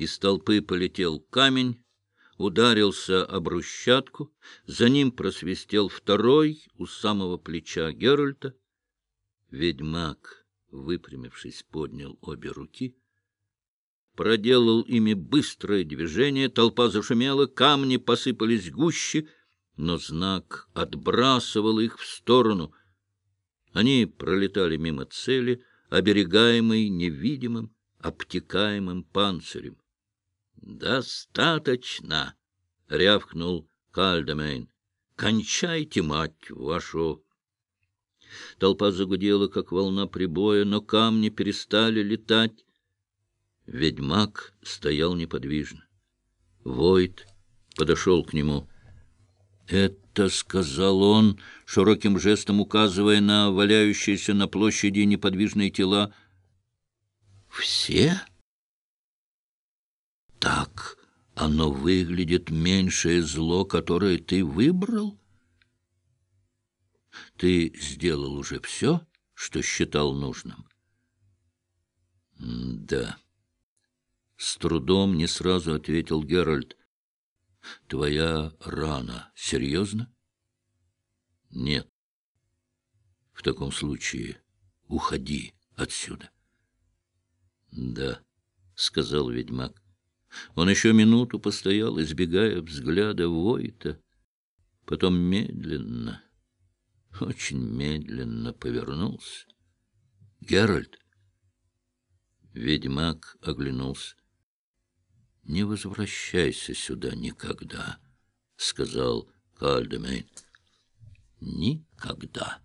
Из толпы полетел камень, ударился об брусчатку, за ним просвистел второй у самого плеча Геральта. Ведьмак, выпрямившись, поднял обе руки, проделал ими быстрое движение, толпа зашумела, камни посыпались гуще, но знак отбрасывал их в сторону. Они пролетали мимо цели, оберегаемой невидимым, обтекаемым панцирем. «Достаточно!» — рявкнул Кальдемейн. «Кончайте, мать вашу!» Толпа загудела, как волна прибоя, но камни перестали летать. Ведьмак стоял неподвижно. Войт подошел к нему. «Это, — сказал он, широким жестом указывая на валяющиеся на площади неподвижные тела, — все?» Оно выглядит меньшее зло, которое ты выбрал? Ты сделал уже все, что считал нужным? Да. С трудом не сразу ответил Геральт. Твоя рана серьезно? Нет. В таком случае уходи отсюда. Да, сказал ведьмак. Он еще минуту постоял, избегая взгляда Войта, потом медленно, очень медленно повернулся. «Геральт!» Ведьмак оглянулся. «Не возвращайся сюда никогда», — сказал Кальдемейн. «Никогда».